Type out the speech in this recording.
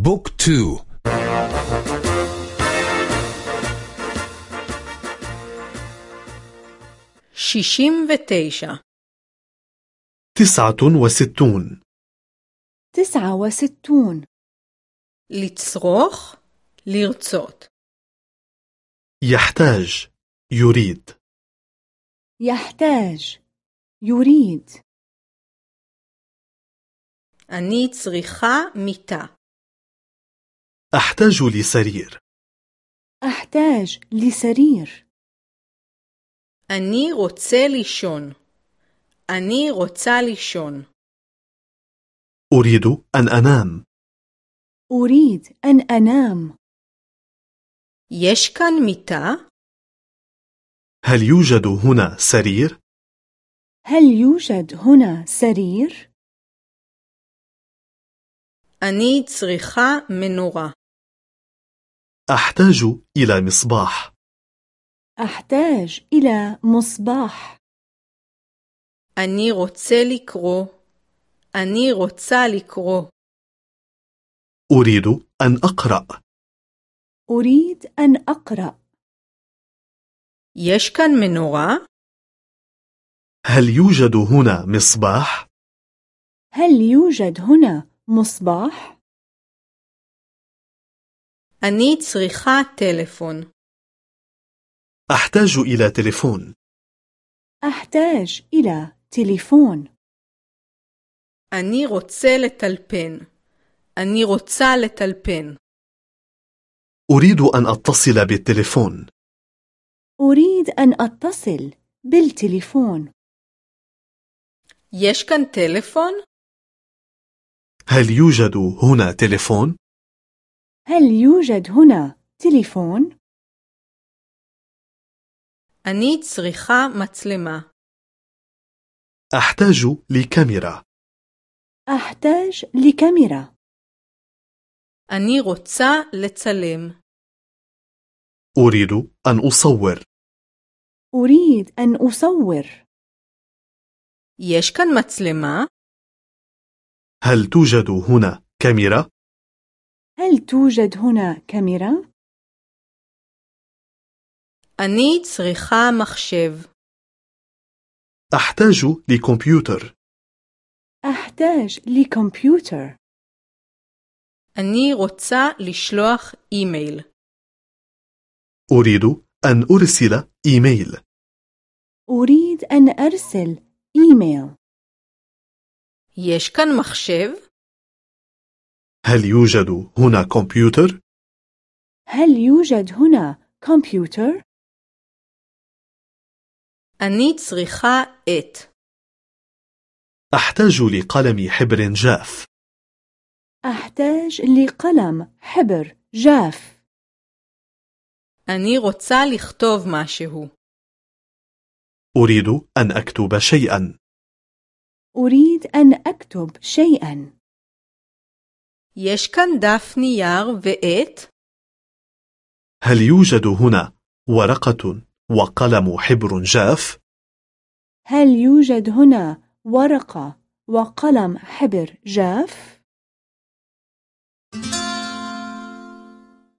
بوك تو. شيشيم وتيشا تسعة وستون. تسعة وستون. لتصرخ لرצות. يحتاج يريد. يحتاج يريد. אני צריכה מיטה. أحتاج لسرير أحتاج لسرير אני רוצה לישון. אני רוצה לישון. أريد أن أنام أريد أن أنام יש כאן מיטה? هل يوجد هنا سرير؟ هل يوجد هنا سرير؟ אני צריכה מנורה. أحتاج إلى مصباح أحتاج إلى مصباح אני רוצה לקרוא. אני רוצה לקרוא. أريد أن أقرأ أريد أن أقرأ יש כאן מנורה? هل يوجد هنا مصباح؟ هل يوجد هنا مصباح؟ אני צריכה טלפון. أحتاج إلى تليفون أحتاج إلى تليفون אני רוצה לטלפן. אני רוצה לטלפן. أريد أن أتصل بالتليفون أريد أن أتصل بالتليفون יש כאן טלפון? هل يوجد هنا تليفون؟ هل يوجد هنا تليفون؟ אני צריכה מצלמה. أحتاج لكاميرا أحتاج لكاميرا אני רוצה לצלם. أريد أن أصور أريد أن أصور יש כאן מצלמה? هل توجد هنا كاميرا؟ هل توجد هنا كاميرا؟ אני צריכה מחשב. أحتاج لكمبيوتر أحتاج لكمبيوتر אני רוצה לשלוח אימייל. أريد أن أرسل إيميل أريد أن أرسل إيميل יש כאן מחשב? هل يوجد هنا كمبيوتر؟ هل يوجد هنا كمبيوتر؟ אני צריכה את. أحتاج لقلم حبر جاف أحتاج لقلم حبر جاف אני רוצה לכתוב משהו. أريد أن أكتب شيئا أريد أن أكتب شيئا יש כאן דף נייר ועט? هل يوجد هنا ورقة وقلم حبر جاف؟ هل يوجد هنا ورقة وقلم حبر جاف؟